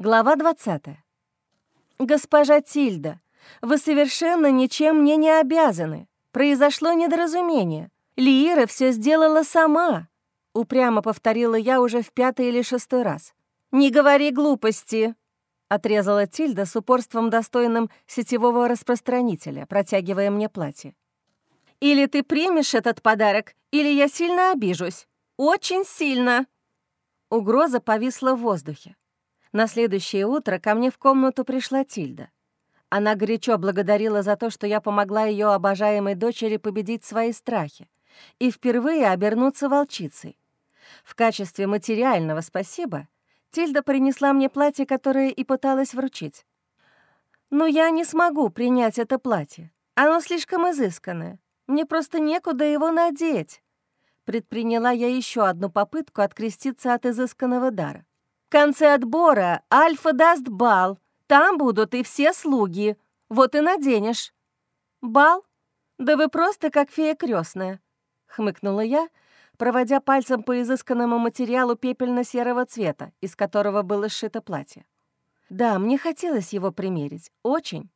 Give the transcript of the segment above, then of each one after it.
Глава 20. «Госпожа Тильда, вы совершенно ничем мне не обязаны. Произошло недоразумение. Лиира все сделала сама», — упрямо повторила я уже в пятый или шестой раз. «Не говори глупости», — отрезала Тильда с упорством, достойным сетевого распространителя, протягивая мне платье. «Или ты примешь этот подарок, или я сильно обижусь. Очень сильно!» Угроза повисла в воздухе. На следующее утро ко мне в комнату пришла Тильда. Она горячо благодарила за то, что я помогла ее обожаемой дочери победить свои страхи и впервые обернуться волчицей. В качестве материального спасибо Тильда принесла мне платье, которое и пыталась вручить. Но я не смогу принять это платье. Оно слишком изысканное. Мне просто некуда его надеть. Предприняла я еще одну попытку откреститься от изысканного дара. В конце отбора Альфа даст бал. Там будут и все слуги. Вот и наденешь». «Бал? Да вы просто как фея крестная, хмыкнула я, проводя пальцем по изысканному материалу пепельно-серого цвета, из которого было сшито платье. Да, мне хотелось его примерить, очень.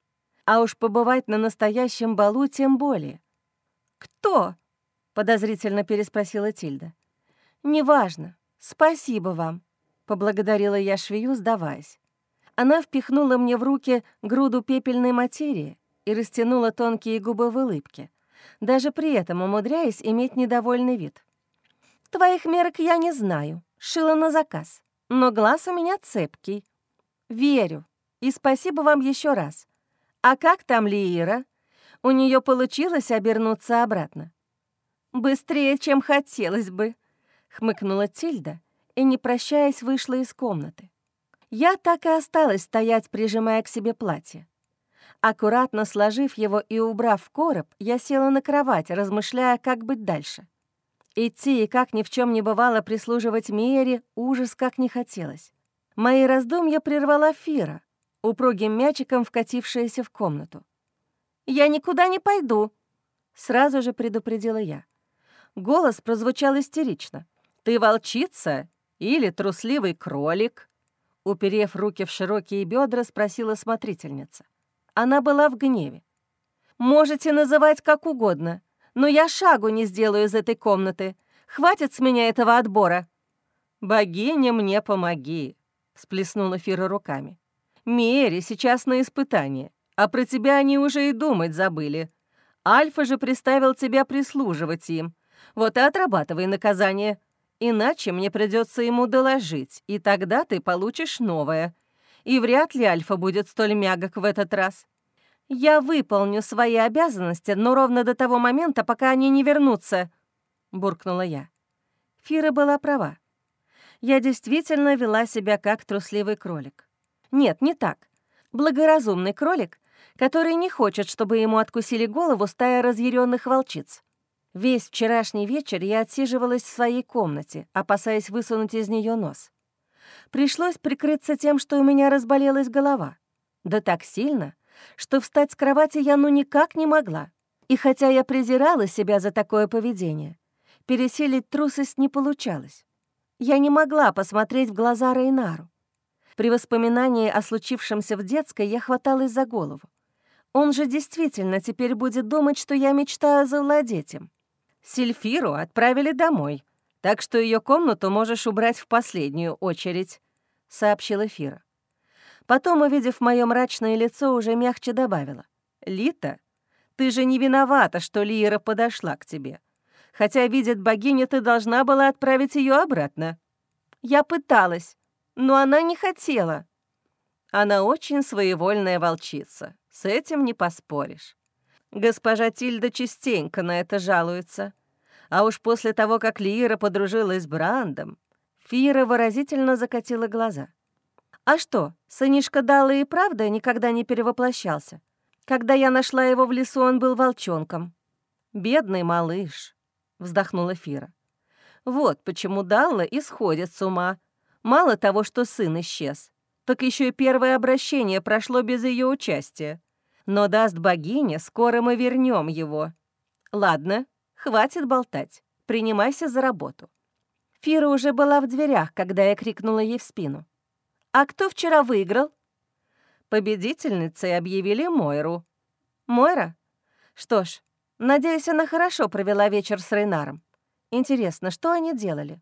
А уж побывать на настоящем балу тем более. «Кто?» — подозрительно переспросила Тильда. «Неважно. Спасибо вам», Поблагодарила я швею, сдаваясь. Она впихнула мне в руки груду пепельной материи и растянула тонкие губы в улыбке, даже при этом умудряясь иметь недовольный вид. «Твоих мерок я не знаю, шила на заказ, но глаз у меня цепкий. Верю, и спасибо вам еще раз. А как там Лиира? У нее получилось обернуться обратно?» «Быстрее, чем хотелось бы», — хмыкнула Тильда и, не прощаясь, вышла из комнаты. Я так и осталась стоять, прижимая к себе платье. Аккуратно сложив его и убрав в короб, я села на кровать, размышляя, как быть дальше. Идти и как ни в чем не бывало прислуживать Миере ужас как не хотелось. Мои раздумья прервала Фира, упругим мячиком вкатившаяся в комнату. «Я никуда не пойду», — сразу же предупредила я. Голос прозвучал истерично. «Ты волчица или трусливый кролик?» Уперев руки в широкие бедра, спросила смотрительница. Она была в гневе. «Можете называть как угодно, но я шагу не сделаю из этой комнаты. Хватит с меня этого отбора». «Богиня, мне помоги», — всплеснула Фира руками. «Мери сейчас на испытание, а про тебя они уже и думать забыли. Альфа же приставил тебя прислуживать им. Вот и отрабатывай наказание. Иначе мне придется ему доложить, и тогда ты получишь новое. И вряд ли Альфа будет столь мягок в этот раз. Я выполню свои обязанности, но ровно до того момента, пока они не вернутся», — буркнула я. Фира была права. Я действительно вела себя как трусливый кролик. Нет, не так. Благоразумный кролик, который не хочет, чтобы ему откусили голову стая разъяренных волчиц. Весь вчерашний вечер я отсиживалась в своей комнате, опасаясь высунуть из нее нос. Пришлось прикрыться тем, что у меня разболелась голова. Да так сильно, что встать с кровати я ну никак не могла. И хотя я презирала себя за такое поведение, пересилить трусость не получалось. Я не могла посмотреть в глаза Рейнару. При воспоминании о случившемся в детской я хваталась за голову. Он же действительно теперь будет думать, что я мечтаю завладеть им. Сильфиру отправили домой, так что ее комнату можешь убрать в последнюю очередь», — сообщила Фира. Потом, увидев мое мрачное лицо, уже мягче добавила. «Лита, ты же не виновата, что Лира подошла к тебе. Хотя, видит богиня, ты должна была отправить ее обратно». «Я пыталась, но она не хотела». Она очень своевольная волчица, с этим не поспоришь. Госпожа Тильда частенько на это жалуется. А уж после того, как Лира подружилась с Брандом, Фира выразительно закатила глаза. «А что, сынишка Дала и правда никогда не перевоплощался? Когда я нашла его в лесу, он был волчонком». «Бедный малыш», — вздохнула Фира. «Вот почему Далла исходит с ума. Мало того, что сын исчез, так еще и первое обращение прошло без ее участия. Но даст богиня, скоро мы вернем его. Ладно, хватит болтать. Принимайся за работу. Фира уже была в дверях, когда я крикнула ей в спину. А кто вчера выиграл?» Победительницей объявили Мойру. «Мойра? Что ж, надеюсь, она хорошо провела вечер с Рейнаром. Интересно, что они делали?»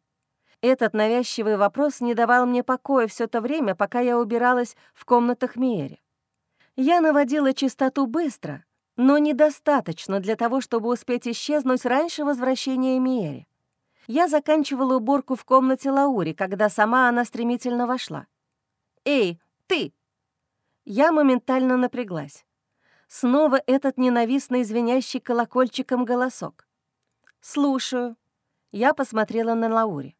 Этот навязчивый вопрос не давал мне покоя все то время, пока я убиралась в комнатах Миэри. Я наводила чистоту быстро, но недостаточно для того, чтобы успеть исчезнуть раньше возвращения Миэри. Я заканчивала уборку в комнате Лаури, когда сама она стремительно вошла. «Эй, ты!» Я моментально напряглась. Снова этот ненавистный звенящий колокольчиком голосок. «Слушаю». Я посмотрела на Лаури.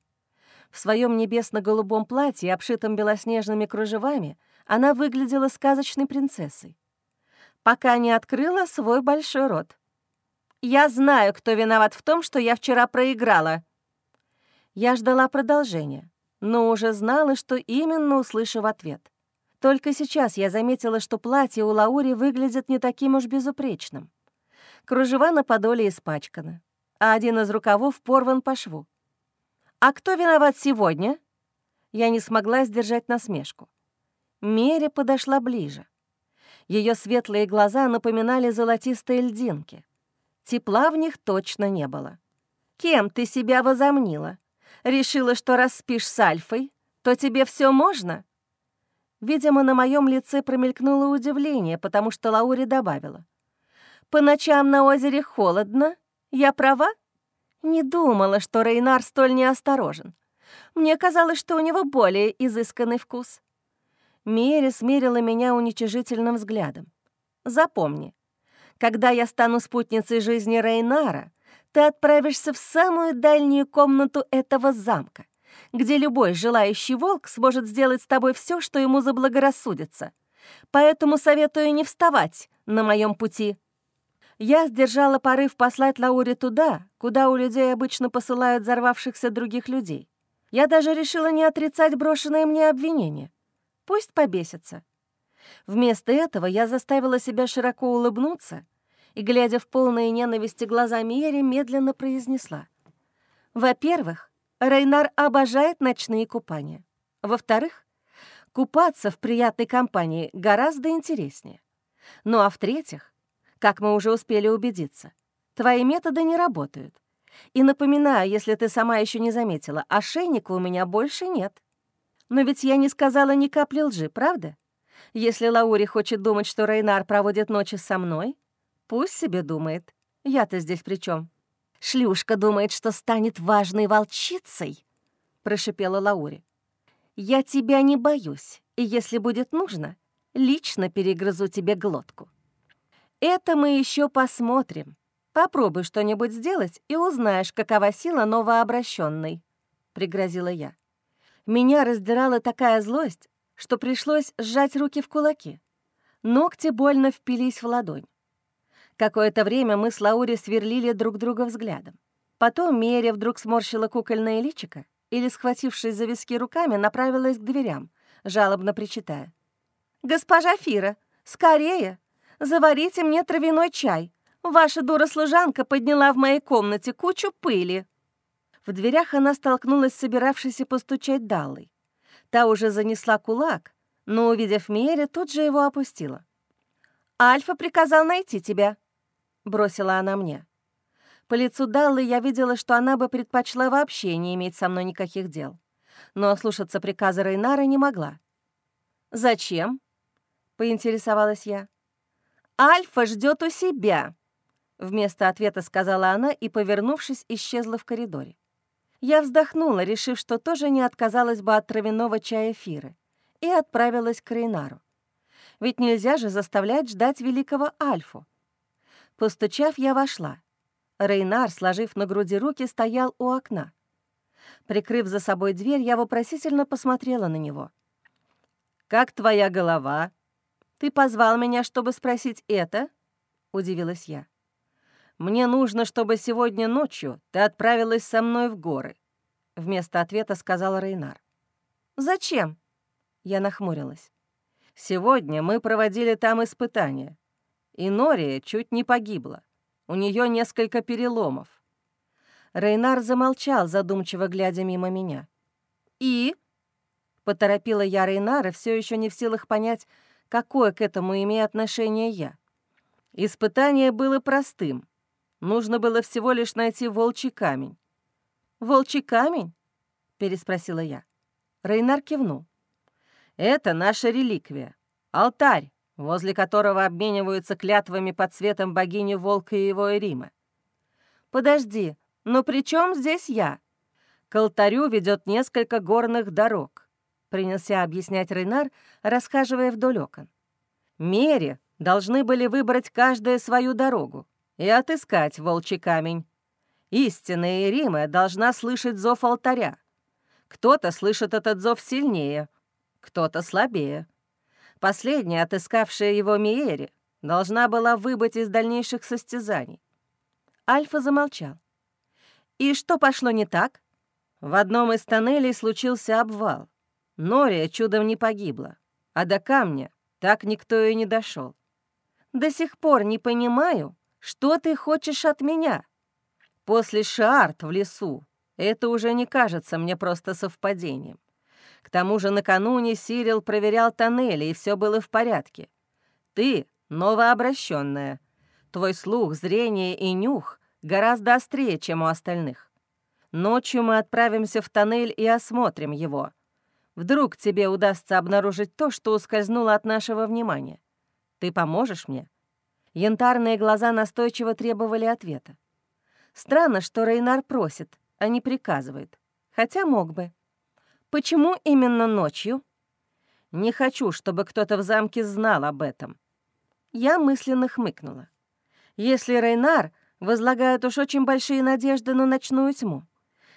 В своем небесно-голубом платье, обшитом белоснежными кружевами, она выглядела сказочной принцессой. Пока не открыла свой большой рот. «Я знаю, кто виноват в том, что я вчера проиграла». Я ждала продолжения, но уже знала, что именно услышу в ответ. Только сейчас я заметила, что платье у Лаури выглядит не таким уж безупречным. Кружева на подоле испачканы, а один из рукавов порван по шву. «А кто виноват сегодня?» Я не смогла сдержать насмешку. Меря подошла ближе. Ее светлые глаза напоминали золотистые льдинки. Тепла в них точно не было. «Кем ты себя возомнила? Решила, что раз спишь с Альфой, то тебе все можно?» Видимо, на моем лице промелькнуло удивление, потому что Лаури добавила. «По ночам на озере холодно. Я права?» Не думала, что Рейнар столь неосторожен. Мне казалось, что у него более изысканный вкус. Мери смерила меня уничижительным взглядом. «Запомни, когда я стану спутницей жизни Рейнара, ты отправишься в самую дальнюю комнату этого замка, где любой желающий волк сможет сделать с тобой все, что ему заблагорассудится. Поэтому советую не вставать на моем пути». Я сдержала порыв послать Лауре туда, куда у людей обычно посылают взорвавшихся других людей. Я даже решила не отрицать брошенное мне обвинение. Пусть побесится. Вместо этого я заставила себя широко улыбнуться и, глядя в полные ненависти глаза Миери, медленно произнесла. «Во-первых, Рейнар обожает ночные купания. Во-вторых, купаться в приятной компании гораздо интереснее. Ну а в-третьих, как мы уже успели убедиться, твои методы не работают. И напоминаю, если ты сама еще не заметила, ошейника у меня больше нет. Но ведь я не сказала ни капли лжи, правда? Если Лаури хочет думать, что Рейнар проводит ночи со мной, пусть себе думает. Я-то здесь при чем? Шлюшка думает, что станет важной волчицей, прошипела Лаури. Я тебя не боюсь, и если будет нужно, лично перегрызу тебе глотку. Это мы еще посмотрим. Попробуй что-нибудь сделать и узнаешь, какова сила новообращенной, пригрозила я. Меня раздирала такая злость, что пришлось сжать руки в кулаки. Ногти больно впились в ладонь. Какое-то время мы с Лаури сверлили друг друга взглядом. Потом Меря вдруг сморщила кукольное личико или, схватившись за виски руками, направилась к дверям, жалобно причитая. «Госпожа Фира, скорее! Заварите мне травяной чай. Ваша дура-служанка подняла в моей комнате кучу пыли». В дверях она столкнулась с собиравшейся постучать Даллой. Та уже занесла кулак, но, увидев Мере, тут же его опустила. «Альфа приказал найти тебя», — бросила она мне. По лицу Даллы я видела, что она бы предпочла вообще не иметь со мной никаких дел. Но слушаться приказа Рейнара не могла. «Зачем?» — поинтересовалась я. «Альфа ждет у себя», — вместо ответа сказала она и, повернувшись, исчезла в коридоре. Я вздохнула, решив, что тоже не отказалась бы от травяного чая Фиры, и отправилась к Рейнару. Ведь нельзя же заставлять ждать великого Альфу. Постучав, я вошла. Рейнар, сложив на груди руки, стоял у окна. Прикрыв за собой дверь, я вопросительно посмотрела на него. «Как твоя голова?» «Ты позвал меня, чтобы спросить это?» — удивилась я. «Мне нужно, чтобы сегодня ночью ты отправилась со мной в горы», — вместо ответа сказал Рейнар. «Зачем?» — я нахмурилась. «Сегодня мы проводили там испытания, и Нория чуть не погибла. У нее несколько переломов». Рейнар замолчал, задумчиво глядя мимо меня. «И?» Поторопила я Рейнара, все еще не в силах понять, какое к этому имею отношение я. Испытание было простым. Нужно было всего лишь найти волчий камень. «Волчий камень?» — переспросила я. Рейнар кивнул. «Это наша реликвия. Алтарь, возле которого обмениваются клятвами под цветом богини Волка и его Эрима. «Подожди, но при чем здесь я?» «К алтарю ведет несколько горных дорог», — принялся объяснять Рейнар, расхаживая вдоль окон. «Мере должны были выбрать каждая свою дорогу и отыскать волчий камень. Истинная Эрима должна слышать зов алтаря. Кто-то слышит этот зов сильнее, кто-то слабее. Последняя, отыскавшая его Миери, должна была выбыть из дальнейших состязаний. Альфа замолчал. «И что пошло не так?» В одном из тоннелей случился обвал. Нория чудом не погибла, а до камня так никто и не дошел. До сих пор не понимаю, что ты хочешь от меня. После Шаарт в лесу это уже не кажется мне просто совпадением. К тому же накануне Сирил проверял тоннели, и все было в порядке. Ты новообращенная. Твой слух, зрение и нюх гораздо острее, чем у остальных. Ночью мы отправимся в тоннель и осмотрим его. Вдруг тебе удастся обнаружить то, что ускользнуло от нашего внимания. Ты поможешь мне?» Янтарные глаза настойчиво требовали ответа. Странно, что Рейнар просит, а не приказывает. Хотя мог бы. Почему именно ночью? Не хочу, чтобы кто-то в замке знал об этом. Я мысленно хмыкнула. Если Рейнар возлагает уж очень большие надежды на ночную тьму.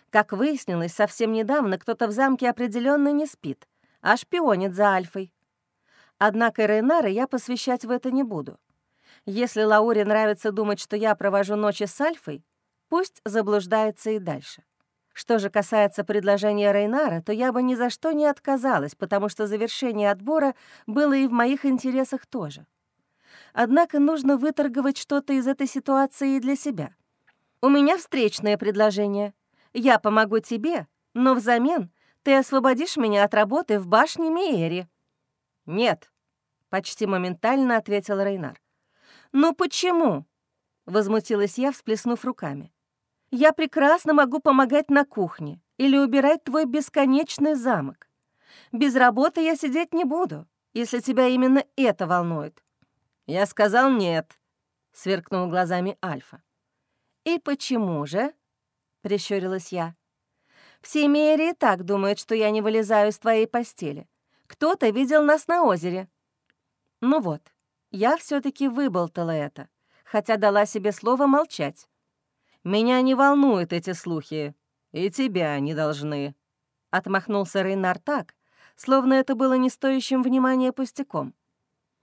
Как выяснилось, совсем недавно кто-то в замке определенно не спит, а шпионит за Альфой. Однако Рейнара я посвящать в это не буду. Если Лауре нравится думать, что я провожу ночи с Альфой, пусть заблуждается и дальше. Что же касается предложения Рейнара, то я бы ни за что не отказалась, потому что завершение отбора было и в моих интересах тоже. Однако нужно выторговать что-то из этой ситуации и для себя. У меня встречное предложение. Я помогу тебе, но взамен ты освободишь меня от работы в башне Миери. «Нет», — почти моментально ответил Рейнар. «Ну почему?» — возмутилась я, всплеснув руками. Я прекрасно могу помогать на кухне или убирать твой бесконечный замок. Без работы я сидеть не буду, если тебя именно это волнует». «Я сказал нет», — сверкнул глазами Альфа. «И почему же?» — прищурилась я. «Все Мери и так думают, что я не вылезаю из твоей постели. Кто-то видел нас на озере». Ну вот, я все таки выболтала это, хотя дала себе слово молчать. Меня не волнуют эти слухи, и тебя не должны». Отмахнулся Рейнар так, словно это было не стоящим внимания пустяком.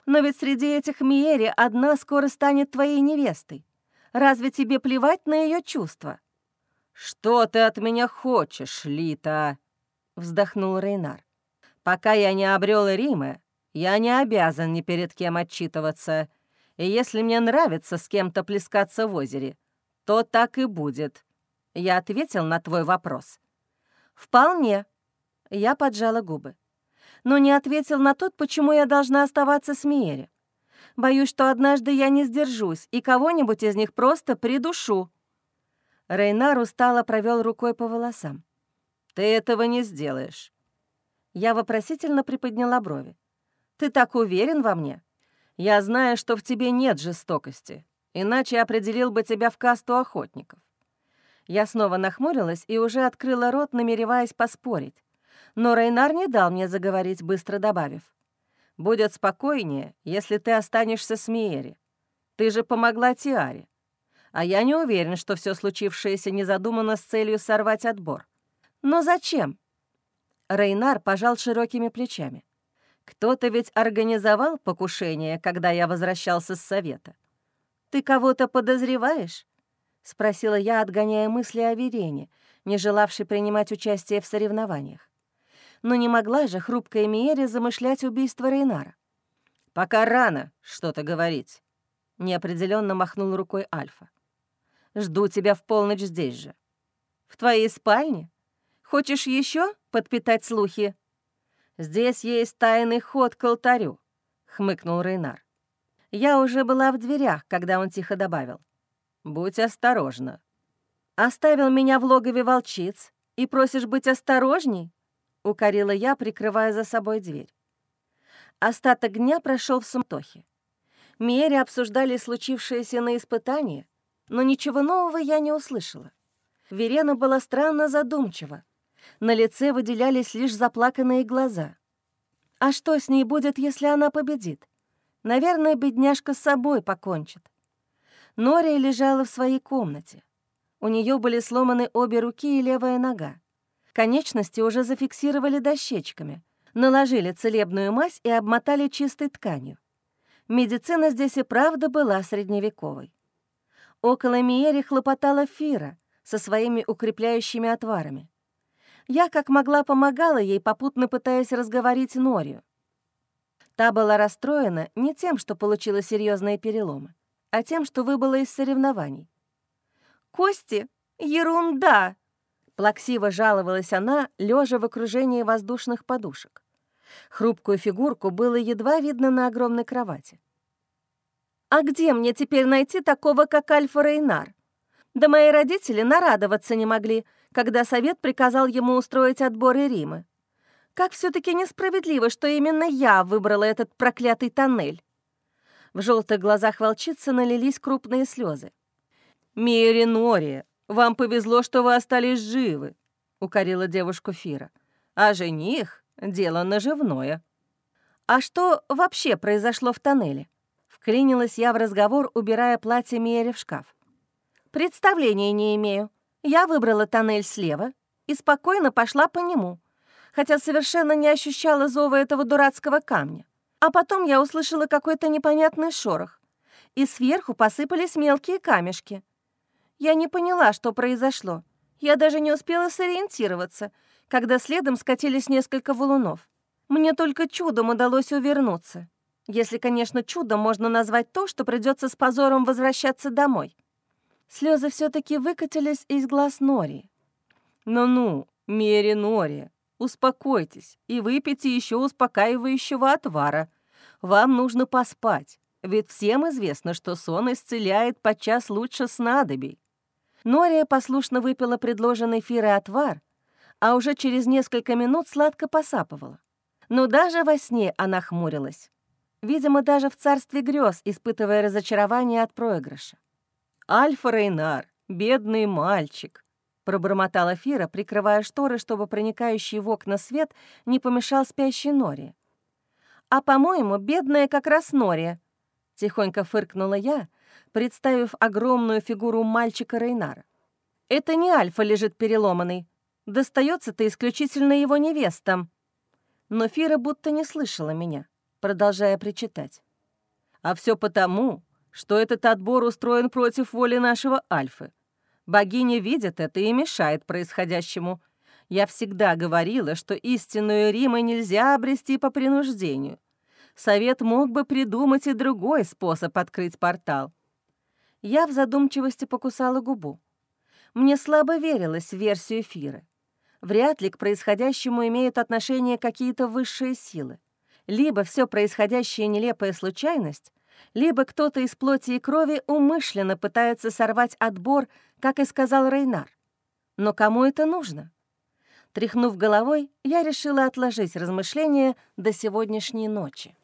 «Но ведь среди этих Миери одна скоро станет твоей невестой. Разве тебе плевать на ее чувства?» «Что ты от меня хочешь, Лита?» — вздохнул Рейнар. «Пока я не обрел Рима, я не обязан ни перед кем отчитываться. И если мне нравится с кем-то плескаться в озере, то так и будет. Я ответил на твой вопрос. Вполне. Я поджала губы. Но не ответил на тот, почему я должна оставаться с Миери. Боюсь, что однажды я не сдержусь, и кого-нибудь из них просто придушу. Рейнар устало провел рукой по волосам. «Ты этого не сделаешь». Я вопросительно приподняла брови. «Ты так уверен во мне? Я знаю, что в тебе нет жестокости иначе определил бы тебя в касту охотников. Я снова нахмурилась и уже открыла рот, намереваясь поспорить. Но Рейнар не дал мне заговорить, быстро добавив. «Будет спокойнее, если ты останешься с Миери. Ты же помогла Тиаре. А я не уверен, что все случившееся не задумано с целью сорвать отбор. Но зачем?» Рейнар пожал широкими плечами. «Кто-то ведь организовал покушение, когда я возвращался с совета. «Ты кого-то подозреваешь?» — спросила я, отгоняя мысли о Верене, не желавшей принимать участие в соревнованиях. Но не могла же хрупкая Миери замышлять убийство Рейнара. «Пока рано что-то говорить», — неопределенно махнул рукой Альфа. «Жду тебя в полночь здесь же». «В твоей спальне? Хочешь еще подпитать слухи?» «Здесь есть тайный ход к алтарю», — хмыкнул Рейнар. Я уже была в дверях, когда он тихо добавил. «Будь осторожна». «Оставил меня в логове волчиц и просишь быть осторожней?» — укорила я, прикрывая за собой дверь. Остаток дня прошел в сумтохе. Миэри обсуждали случившееся на испытании, но ничего нового я не услышала. Верена была странно задумчива. На лице выделялись лишь заплаканные глаза. А что с ней будет, если она победит? Наверное, бедняжка с собой покончит. Нория лежала в своей комнате. У нее были сломаны обе руки и левая нога. Конечности уже зафиксировали дощечками, наложили целебную мазь и обмотали чистой тканью. Медицина здесь и правда была средневековой. Около Миери хлопотала Фира со своими укрепляющими отварами. Я как могла помогала ей, попутно пытаясь разговорить Норию. Та была расстроена не тем, что получила серьезные переломы, а тем, что выбыла из соревнований. «Кости? Ерунда!» Плаксиво жаловалась она, лежа в окружении воздушных подушек. Хрупкую фигурку было едва видно на огромной кровати. «А где мне теперь найти такого, как Альфа Рейнар? Да мои родители нарадоваться не могли, когда совет приказал ему устроить отборы Римы. Как все таки несправедливо, что именно я выбрала этот проклятый тоннель». В желтых глазах волчицы налились крупные слезы. «Миеринория, вам повезло, что вы остались живы», — укорила девушку Фира. «А жених — дело наживное». «А что вообще произошло в тоннеле?» Вклинилась я в разговор, убирая платье Миэри в шкаф. «Представления не имею. Я выбрала тоннель слева и спокойно пошла по нему, хотя совершенно не ощущала зова этого дурацкого камня. А потом я услышала какой-то непонятный шорох, и сверху посыпались мелкие камешки. Я не поняла, что произошло. Я даже не успела сориентироваться, когда следом скатились несколько валунов. Мне только чудом удалось увернуться. Если, конечно, чудом можно назвать то, что придется с позором возвращаться домой. Слезы все таки выкатились из глаз Нори. «Ну-ну, Мери Нори, успокойтесь и выпейте еще успокаивающего отвара. Вам нужно поспать, ведь всем известно, что сон исцеляет подчас лучше снадобий. Нория послушно выпила предложенный Фирой отвар, а уже через несколько минут сладко посапывала. Но даже во сне она хмурилась. Видимо, даже в царстве грез, испытывая разочарование от проигрыша. «Альфа Рейнар, бедный мальчик», — пробормотала Фира, прикрывая шторы, чтобы проникающий в окна свет не помешал спящей Норе. «А, по-моему, бедная как раз Нория», — тихонько фыркнула я, — представив огромную фигуру мальчика Рейнара. «Это не Альфа лежит переломанный. Достается-то исключительно его невестам». Но Фира будто не слышала меня, продолжая причитать. «А все потому, что этот отбор устроен против воли нашего Альфы. Богиня видит это и мешает происходящему. Я всегда говорила, что истинную Римы нельзя обрести по принуждению. Совет мог бы придумать и другой способ открыть портал. Я в задумчивости покусала губу. Мне слабо верилось в версию эфира. Вряд ли к происходящему имеют отношение какие-то высшие силы. Либо все происходящее нелепая случайность, либо кто-то из плоти и крови умышленно пытается сорвать отбор, как и сказал Рейнар. Но кому это нужно? Тряхнув головой, я решила отложить размышления до сегодняшней ночи.